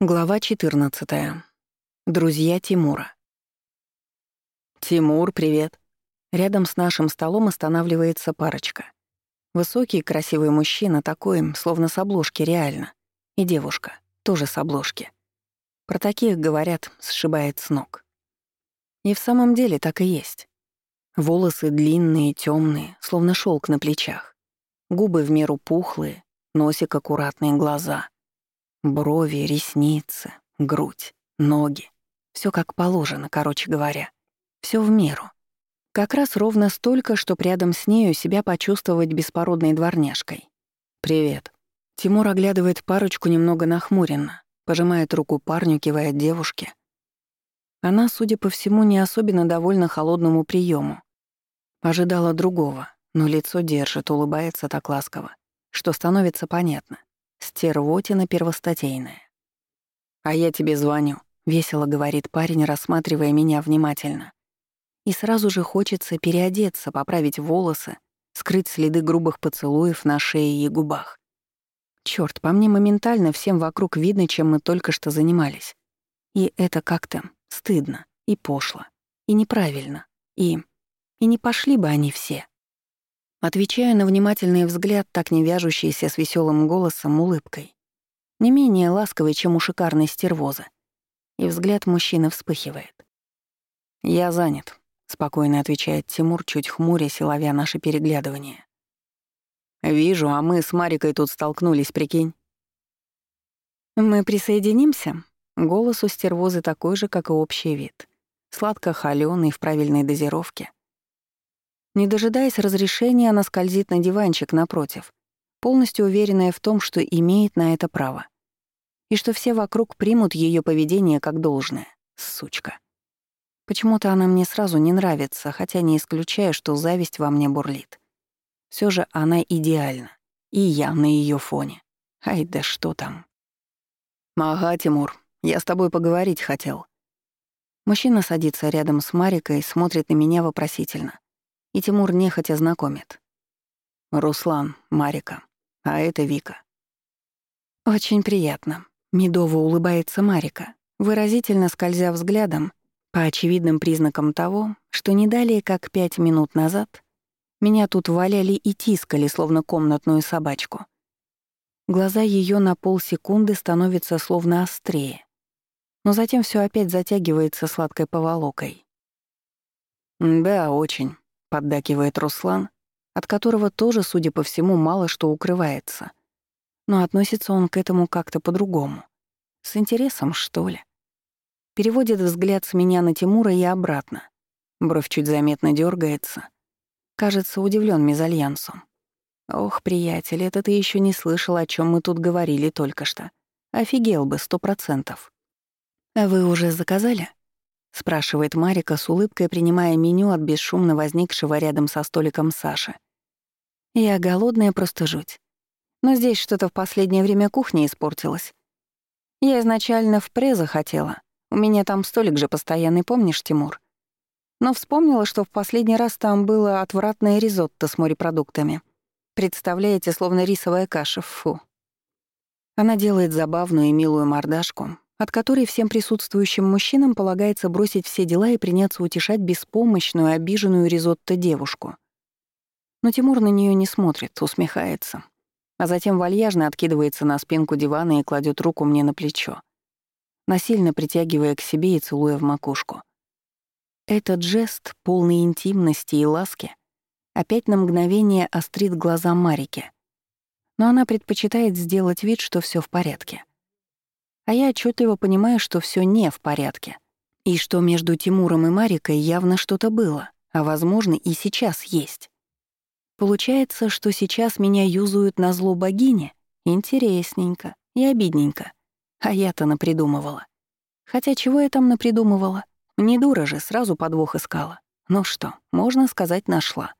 Глава 14. Друзья Тимура. «Тимур, привет!» Рядом с нашим столом останавливается парочка. Высокий, красивый мужчина, такой, словно с обложки, реально. И девушка, тоже с обложки. Про таких, говорят, сшибает с ног. И в самом деле так и есть. Волосы длинные, темные, словно шелк на плечах. Губы в меру пухлые, носик аккуратные, глаза — Брови, ресницы, грудь, ноги. Все как положено, короче говоря. Все в меру. Как раз ровно столько, чтобы рядом с нею себя почувствовать беспородной дворняжкой. «Привет». Тимур оглядывает парочку немного нахмуренно, пожимает руку парню, кивает девушке. Она, судя по всему, не особенно довольна холодному приему. Ожидала другого, но лицо держит, улыбается так ласково, что становится понятно. Стервотина первостатейная. «А я тебе звоню», — весело говорит парень, рассматривая меня внимательно. И сразу же хочется переодеться, поправить волосы, скрыть следы грубых поцелуев на шее и губах. Чёрт, по мне моментально всем вокруг видно, чем мы только что занимались. И это как-то стыдно, и пошло, и неправильно, и... И не пошли бы они все. Отвечая на внимательный взгляд, так не вяжущийся с веселым голосом, улыбкой. Не менее ласковой, чем у шикарной стервозы. И взгляд мужчины вспыхивает. «Я занят», — спокойно отвечает Тимур, чуть хмурясь и ловя наше переглядывание. «Вижу, а мы с Марикой тут столкнулись, прикинь». «Мы присоединимся?» Голос у стервозы такой же, как и общий вид. Сладко-холёный, в правильной дозировке — не дожидаясь разрешения, она скользит на диванчик напротив, полностью уверенная в том, что имеет на это право. И что все вокруг примут ее поведение как должное. Сучка. Почему-то она мне сразу не нравится, хотя не исключая, что зависть во мне бурлит. Все же она идеальна. И я на ее фоне. Ай, да что там. «Ага, Тимур, я с тобой поговорить хотел». Мужчина садится рядом с Марикой и смотрит на меня вопросительно и Тимур нехотя знакомит. Руслан, Марика, а это Вика. Очень приятно. Медово улыбается Марика, выразительно скользя взглядом по очевидным признакам того, что не далее как пять минут назад меня тут валяли и тискали, словно комнатную собачку. Глаза ее на полсекунды становятся словно острее, но затем все опять затягивается сладкой поволокой. «Да, очень», — поддакивает Руслан, от которого тоже, судя по всему, мало что укрывается. Но относится он к этому как-то по-другому. С интересом, что ли? Переводит взгляд с меня на Тимура и обратно. Бровь чуть заметно дергается. Кажется, удивлен мезальянсом. Ох, приятель, это ты еще не слышал, о чем мы тут говорили только что. Офигел бы, сто процентов. А вы уже заказали? — спрашивает Марика с улыбкой, принимая меню от бесшумно возникшего рядом со столиком Саши. «Я голодная просто жуть. Но здесь что-то в последнее время кухня испортилась. Я изначально в преза хотела. У меня там столик же постоянный, помнишь, Тимур? Но вспомнила, что в последний раз там было отвратное ризотто с морепродуктами. Представляете, словно рисовая каша, фу. Она делает забавную и милую мордашку, от которой всем присутствующим мужчинам полагается бросить все дела и приняться утешать беспомощную, обиженную ризотто девушку. Но Тимур на нее не смотрит, усмехается, а затем вальяжно откидывается на спинку дивана и кладет руку мне на плечо, насильно притягивая к себе и целуя в макушку. Этот жест, полный интимности и ласки, опять на мгновение острит глаза Марике. Но она предпочитает сделать вид, что все в порядке. А я отчетливо понимаю, что все не в порядке. И что между Тимуром и Марикой явно что-то было, а, возможно, и сейчас есть. Получается, что сейчас меня юзают на зло богини? Интересненько и обидненько. А я-то напридумывала. Хотя чего я там напридумывала? Не дура же, сразу подвох искала. Ну что, можно сказать, нашла.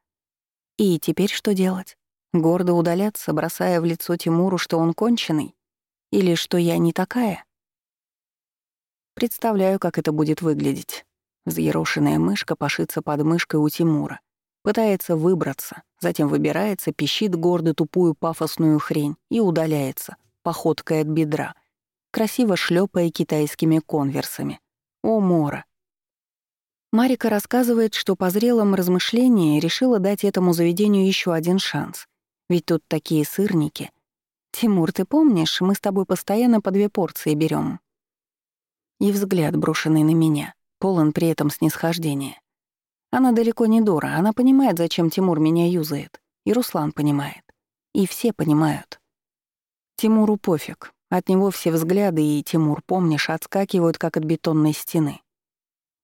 И теперь что делать? Гордо удаляться, бросая в лицо Тимуру, что он конченый? Или что я не такая? Представляю, как это будет выглядеть. Взъерошенная мышка пошится под мышкой у Тимура. Пытается выбраться, затем выбирается, пищит гордо тупую пафосную хрень и удаляется, походкой от бедра. красиво шлепая китайскими конверсами. О, Мора! Марика рассказывает, что по зрелом размышлении решила дать этому заведению еще один шанс. Ведь тут такие сырники. «Тимур, ты помнишь, мы с тобой постоянно по две порции берем. И взгляд, брошенный на меня, полон при этом снисхождения. Она далеко не дура, она понимает, зачем Тимур меня юзает. И Руслан понимает. И все понимают. Тимуру пофиг. От него все взгляды и Тимур, помнишь, отскакивают, как от бетонной стены.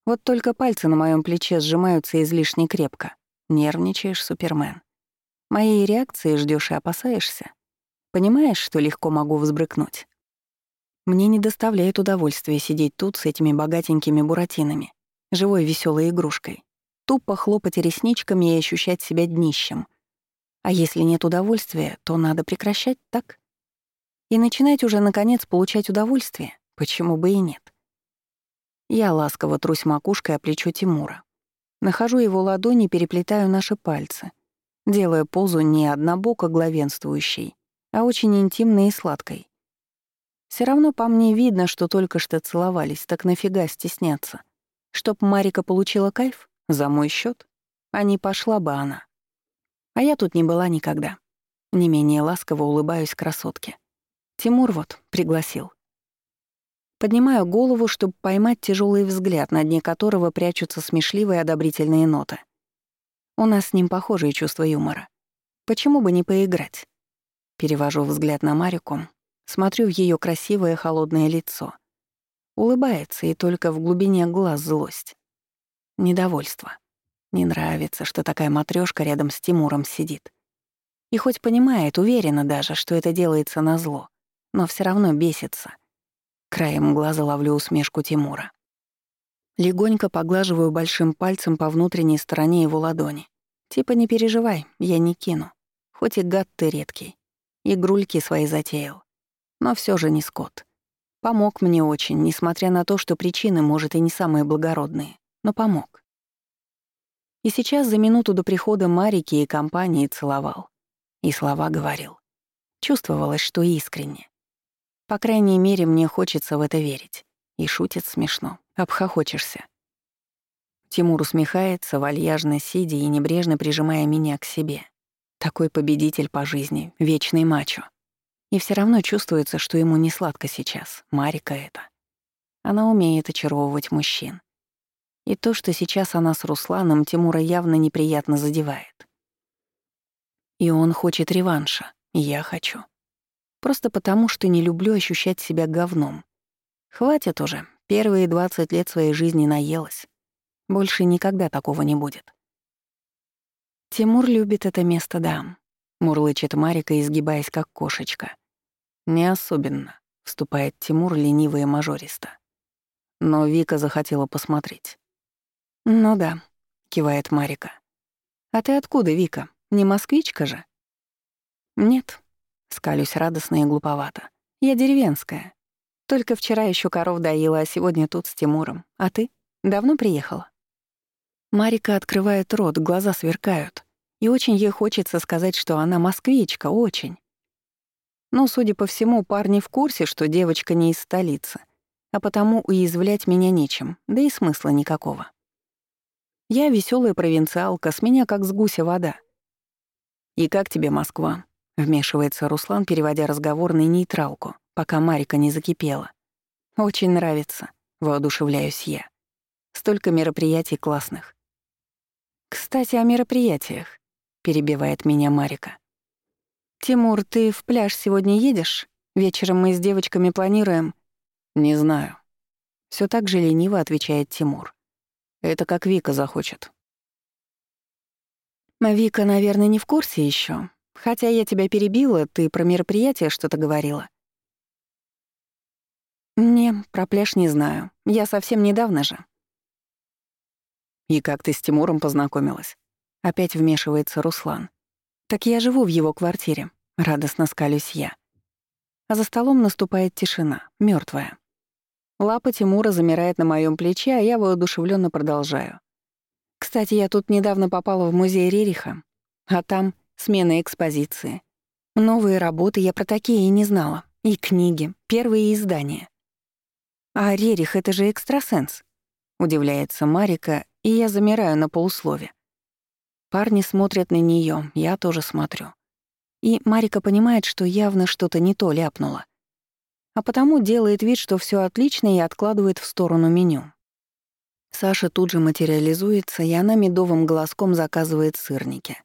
Вот только пальцы на моем плече сжимаются излишне крепко. Нервничаешь, Супермен. Моей реакции ждешь и опасаешься. Понимаешь, что легко могу взбрыкнуть? Мне не доставляет удовольствия сидеть тут с этими богатенькими буратинами, живой веселой игрушкой, тупо хлопать ресничками и ощущать себя днищем. А если нет удовольствия, то надо прекращать, так? И начинать уже, наконец, получать удовольствие, почему бы и нет. Я ласково трусь макушкой о плечо Тимура. Нахожу его ладони, переплетаю наши пальцы, делая позу не однобоко главенствующей, а очень интимной и сладкой. Все равно по мне видно, что только что целовались, так нафига стесняться? Чтоб Марика получила кайф? За мой счет? А не пошла бы она. А я тут не была никогда. Не менее ласково улыбаюсь красотке. Тимур вот пригласил. Поднимаю голову, чтобы поймать тяжелый взгляд, на дне которого прячутся смешливые одобрительные ноты. У нас с ним похожие чувства юмора. Почему бы не поиграть? Перевожу взгляд на Марику, смотрю в ее красивое холодное лицо. Улыбается, и только в глубине глаз злость. Недовольство. Не нравится, что такая матрешка рядом с Тимуром сидит. И хоть понимает, уверена даже, что это делается на зло, но все равно бесится — Краем глаза ловлю усмешку Тимура. Легонько поглаживаю большим пальцем по внутренней стороне его ладони. Типа не переживай, я не кину. Хоть и гад ты редкий. И грульки свои затеял. Но все же не скот. Помог мне очень, несмотря на то, что причины, может, и не самые благородные. Но помог. И сейчас за минуту до прихода Марики и компании целовал. И слова говорил. Чувствовалось, что искренне. По крайней мере, мне хочется в это верить. И шутит смешно. Обхохочешься. Тимур усмехается, вальяжно сидя и небрежно прижимая меня к себе. Такой победитель по жизни, вечный мачо. И все равно чувствуется, что ему не сладко сейчас. Марика это. Она умеет очаровывать мужчин. И то, что сейчас она с Русланом, Тимура явно неприятно задевает. И он хочет реванша, и я хочу. Просто потому, что не люблю ощущать себя говном. Хватит уже, первые 20 лет своей жизни наелась. Больше никогда такого не будет. Тимур любит это место, да. Мурлычет Марика, изгибаясь как кошечка. Не особенно, вступает Тимур лениво и мажористо. Но Вика захотела посмотреть. «Ну да», — кивает Марика. «А ты откуда, Вика? Не москвичка же?» «Нет, Скалюсь радостно и глуповато. Я деревенская. Только вчера еще коров доила, а сегодня тут с Тимуром. А ты? Давно приехала? Марика открывает рот, глаза сверкают. И очень ей хочется сказать, что она москвичка, очень. Но, судя по всему, парни в курсе, что девочка не из столицы, а потому уязвлять меня нечем, да и смысла никакого. Я веселая провинциалка, с меня как с гуся вода. «И как тебе Москва?» Вмешивается Руслан, переводя разговор на нейтралку, пока Марика не закипела. «Очень нравится», — воодушевляюсь я. «Столько мероприятий классных». «Кстати, о мероприятиях», — перебивает меня Марика. «Тимур, ты в пляж сегодня едешь? Вечером мы с девочками планируем...» «Не знаю». Все так же лениво отвечает Тимур. «Это как Вика захочет». Вика, наверное, не в курсе еще, Хотя я тебя перебила, ты про мероприятие что-то говорила. Не, про пляж не знаю. Я совсем недавно же. И как ты с Тимуром познакомилась? Опять вмешивается Руслан. Так я живу в его квартире. Радостно скалюсь я. А за столом наступает тишина, мертвая. Лапа Тимура замирает на моем плече, а я воодушевленно продолжаю. Кстати, я тут недавно попала в музей Рериха, а там Смена экспозиции. Новые работы, я про такие и не знала. И книги, первые издания. А Рерих — это же экстрасенс. Удивляется Марика, и я замираю на полуслове. Парни смотрят на нее, я тоже смотрю. И Марика понимает, что явно что-то не то ляпнула. А потому делает вид, что все отлично и откладывает в сторону меню. Саша тут же материализуется, и она медовым голоском заказывает сырники.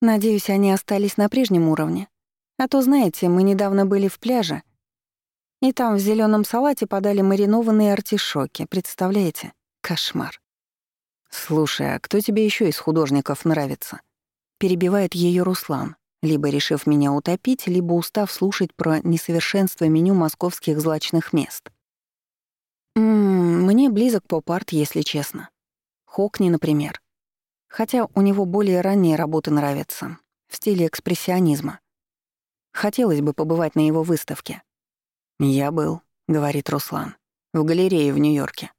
Надеюсь, они остались на прежнем уровне. А то, знаете, мы недавно были в пляже, и там в зеленом салате подали маринованные артишоки, представляете? Кошмар. «Слушай, а кто тебе еще из художников нравится?» Перебивает ее Руслан, либо решив меня утопить, либо устав слушать про несовершенство меню московских злачных мест. Ммм, мне близок поп-арт, если честно. Хокни, например. Хотя у него более ранние работы нравятся, в стиле экспрессионизма. Хотелось бы побывать на его выставке. «Я был», — говорит Руслан, — «в галерее в Нью-Йорке.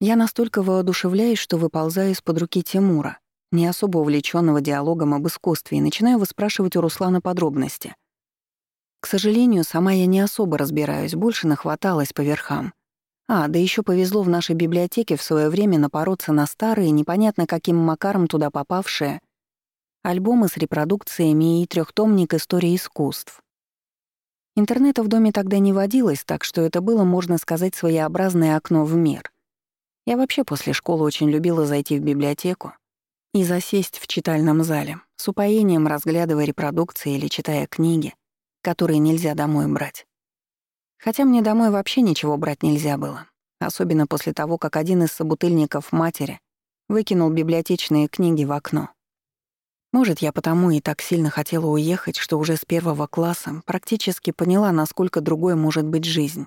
Я настолько воодушевляюсь, что выползаю из-под руки Тимура, не особо увлеченного диалогом об искусстве, и начинаю выспрашивать у Руслана подробности. К сожалению, сама я не особо разбираюсь, больше нахваталась по верхам. А, да еще повезло в нашей библиотеке в свое время напороться на старые, непонятно каким макаром туда попавшие, альбомы с репродукциями и трехтомник истории искусств. Интернета в доме тогда не водилось, так что это было, можно сказать, своеобразное окно в мир — я вообще после школы очень любила зайти в библиотеку и засесть в читальном зале, с упоением разглядывая репродукции или читая книги, которые нельзя домой брать. Хотя мне домой вообще ничего брать нельзя было, особенно после того, как один из собутыльников матери выкинул библиотечные книги в окно. Может, я потому и так сильно хотела уехать, что уже с первого класса практически поняла, насколько другой может быть жизнь.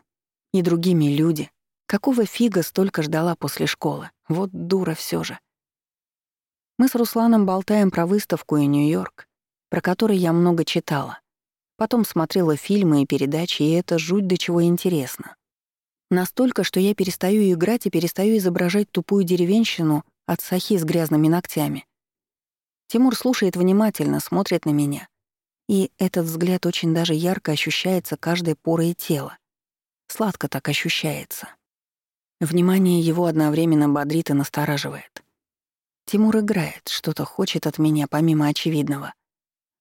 И другими люди, Какого фига столько ждала после школы? Вот дура все же. Мы с Русланом болтаем про выставку и Нью-Йорк, про который я много читала. Потом смотрела фильмы и передачи, и это жуть до чего интересно. Настолько, что я перестаю играть и перестаю изображать тупую деревенщину от сахи с грязными ногтями. Тимур слушает внимательно, смотрит на меня. И этот взгляд очень даже ярко ощущается каждой порой тела. Сладко так ощущается. Внимание его одновременно бодрит и настораживает. Тимур играет, что-то хочет от меня помимо очевидного.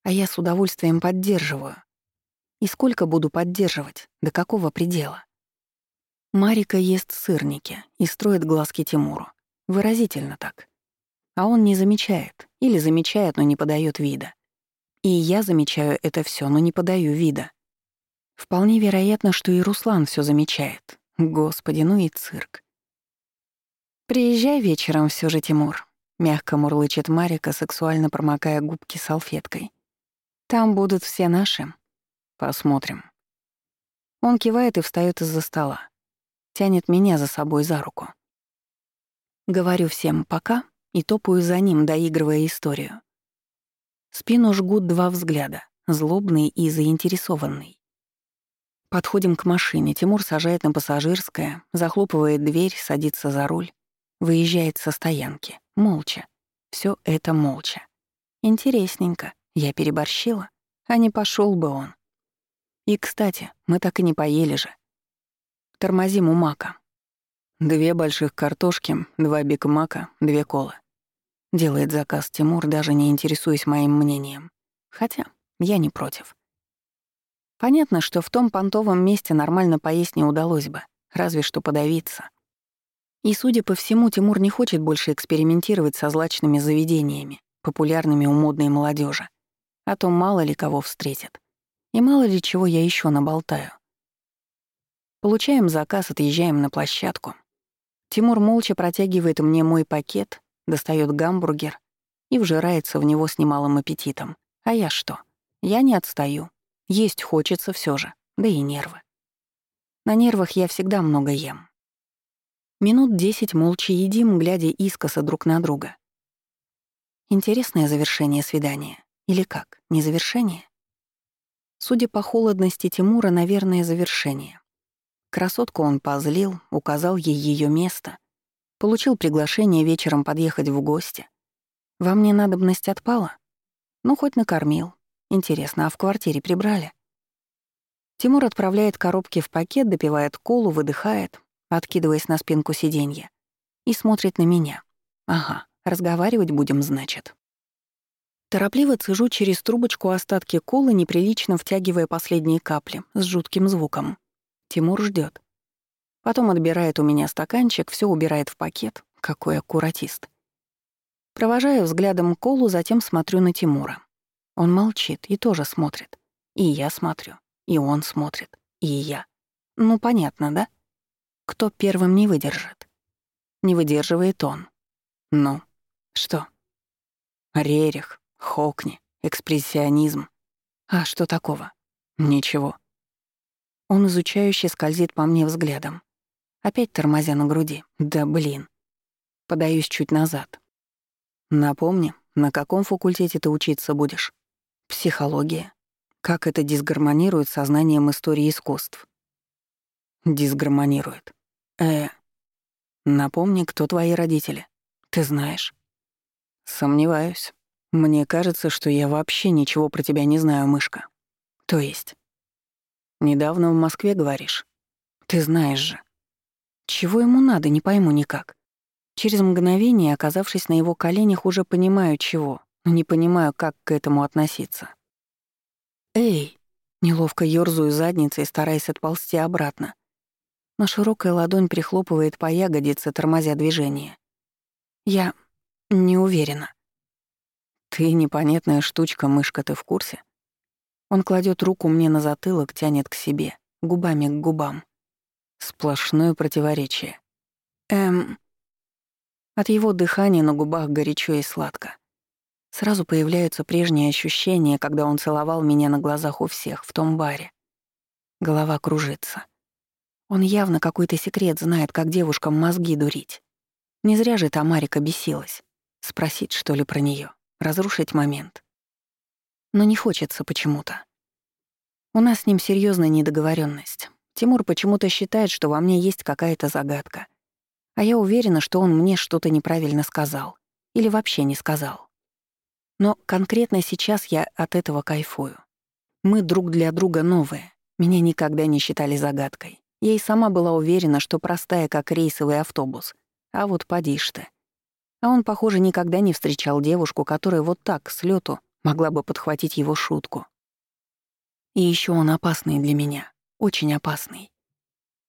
А я с удовольствием поддерживаю. И сколько буду поддерживать? До какого предела? Марика ест сырники и строит глазки Тимуру. Выразительно так. А он не замечает. Или замечает, но не подает вида. И я замечаю это все, но не подаю вида. Вполне вероятно, что и Руслан все замечает, Господи, ну и цирк. «Приезжай вечером все же, Тимур», — мягко мурлычет Марика, сексуально промокая губки салфеткой. «Там будут все наши. Посмотрим». Он кивает и встает из-за стола. Тянет меня за собой за руку. Говорю всем «пока» и топаю за ним, доигрывая историю. Спину жгут два взгляда, злобный и заинтересованный. Подходим к машине. Тимур сажает на пассажирское, захлопывает дверь, садится за руль, выезжает со стоянки. Молча. Все это молча. Интересненько. Я переборщила, а не пошел бы он. И, кстати, мы так и не поели же. Тормозим у мака. Две больших картошки, два биг мака, две колы. Делает заказ Тимур, даже не интересуясь моим мнением. Хотя я не против. Понятно, что в том понтовом месте нормально поесть не удалось бы, разве что подавиться. И, судя по всему, Тимур не хочет больше экспериментировать со злачными заведениями, популярными у модной молодежи. А то мало ли кого встретит. И мало ли чего я еще наболтаю. Получаем заказ, отъезжаем на площадку. Тимур молча протягивает мне мой пакет, достает гамбургер и вжирается в него с немалым аппетитом. А я что? Я не отстаю. Есть хочется все же, да и нервы. На нервах я всегда много ем. Минут десять молча едим, глядя искоса друг на друга. Интересное завершение свидания. Или как, не завершение? Судя по холодности Тимура, наверное, завершение. Красотку он позлил, указал ей ее место, получил приглашение вечером подъехать в гости. Во мне надобность отпала? Ну, хоть накормил, Интересно, а в квартире прибрали? Тимур отправляет коробки в пакет, допивает колу, выдыхает, откидываясь на спинку сиденья, и смотрит на меня. Ага, разговаривать будем, значит. Торопливо цежу через трубочку остатки колы, неприлично втягивая последние капли, с жутким звуком. Тимур ждет. Потом отбирает у меня стаканчик, все убирает в пакет. Какой аккуратист. Провожаю взглядом колу, затем смотрю на Тимура. Он молчит и тоже смотрит. И я смотрю. И он смотрит. И я. Ну, понятно, да? Кто первым не выдержит? Не выдерживает он. Ну, что? Рерих, Хокни, экспрессионизм. А что такого? Ничего. Он изучающе скользит по мне взглядом. Опять тормозя на груди. Да блин. Подаюсь чуть назад. Напомни, на каком факультете ты учиться будешь? Психология. Как это дисгармонирует с сознанием истории искусств? Дисгармонирует. Э, напомни, кто твои родители. Ты знаешь? Сомневаюсь. Мне кажется, что я вообще ничего про тебя не знаю, мышка. То есть? Недавно в Москве, говоришь? Ты знаешь же. Чего ему надо, не пойму никак. Через мгновение, оказавшись на его коленях, уже понимаю, чего, но не понимаю, как к этому относиться. «Эй!» — неловко ёрзаю задницей, стараясь отползти обратно. Но широкая ладонь прихлопывает по ягодице, тормозя движение. Я не уверена. «Ты непонятная штучка, мышка, ты в курсе?» Он кладет руку мне на затылок, тянет к себе, губами к губам. Сплошное противоречие. Эм... От его дыхания на губах горячо и сладко. Сразу появляются прежние ощущения, когда он целовал меня на глазах у всех в том баре. Голова кружится. Он явно какой-то секрет знает, как девушкам мозги дурить. Не зря же Тамарика бесилась. Спросить, что ли, про нее разрушить момент. Но не хочется почему-то. У нас с ним серьезная недоговоренность. Тимур почему-то считает, что во мне есть какая-то загадка. А я уверена, что он мне что-то неправильно сказал. Или вообще не сказал. Но конкретно сейчас я от этого кайфую. Мы друг для друга новые. Меня никогда не считали загадкой. Я и сама была уверена, что простая, как рейсовый автобус. А вот поди ж ты. А он, похоже, никогда не встречал девушку, которая вот так, с лету, могла бы подхватить его шутку. И еще он опасный для меня, очень опасный.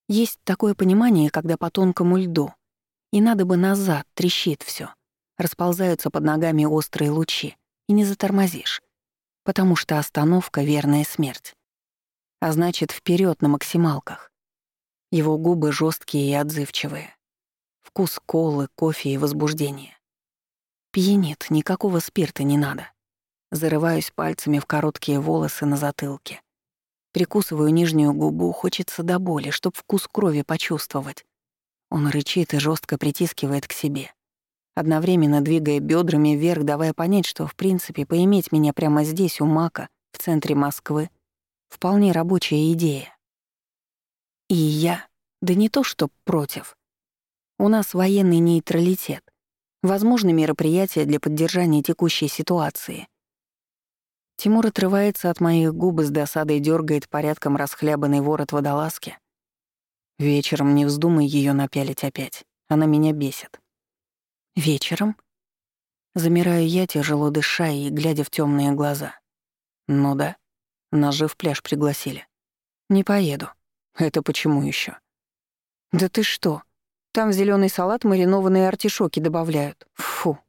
Есть такое понимание, когда по тонкому льду, и надо бы назад, трещит все, расползаются под ногами острые лучи, и не затормозишь, потому что остановка — верная смерть. А значит, вперед на максималках. Его губы жесткие и отзывчивые. Вкус колы, кофе и возбуждение. Пьянит, никакого спирта не надо. Зарываюсь пальцами в короткие волосы на затылке. Прикусываю нижнюю губу, хочется до боли, чтоб вкус крови почувствовать. Он рычит и жестко притискивает к себе, одновременно двигая бедрами вверх, давая понять, что, в принципе, поиметь меня прямо здесь, у Мака, в центре Москвы, вполне рабочая идея. И я, да не то что против, у нас военный нейтралитет. Возможны мероприятия для поддержания текущей ситуации. Тимур отрывается от моих губ и с досадой дергает порядком расхлябанный ворот водолазки. Вечером не вздумай ее напялить опять. Она меня бесит. Вечером? Замираю я, тяжело дыша и глядя в темные глаза. Ну да, нас же в пляж пригласили. Не поеду. Это почему еще? Да ты что? Там в зеленый салат маринованные артишоки добавляют. Фу,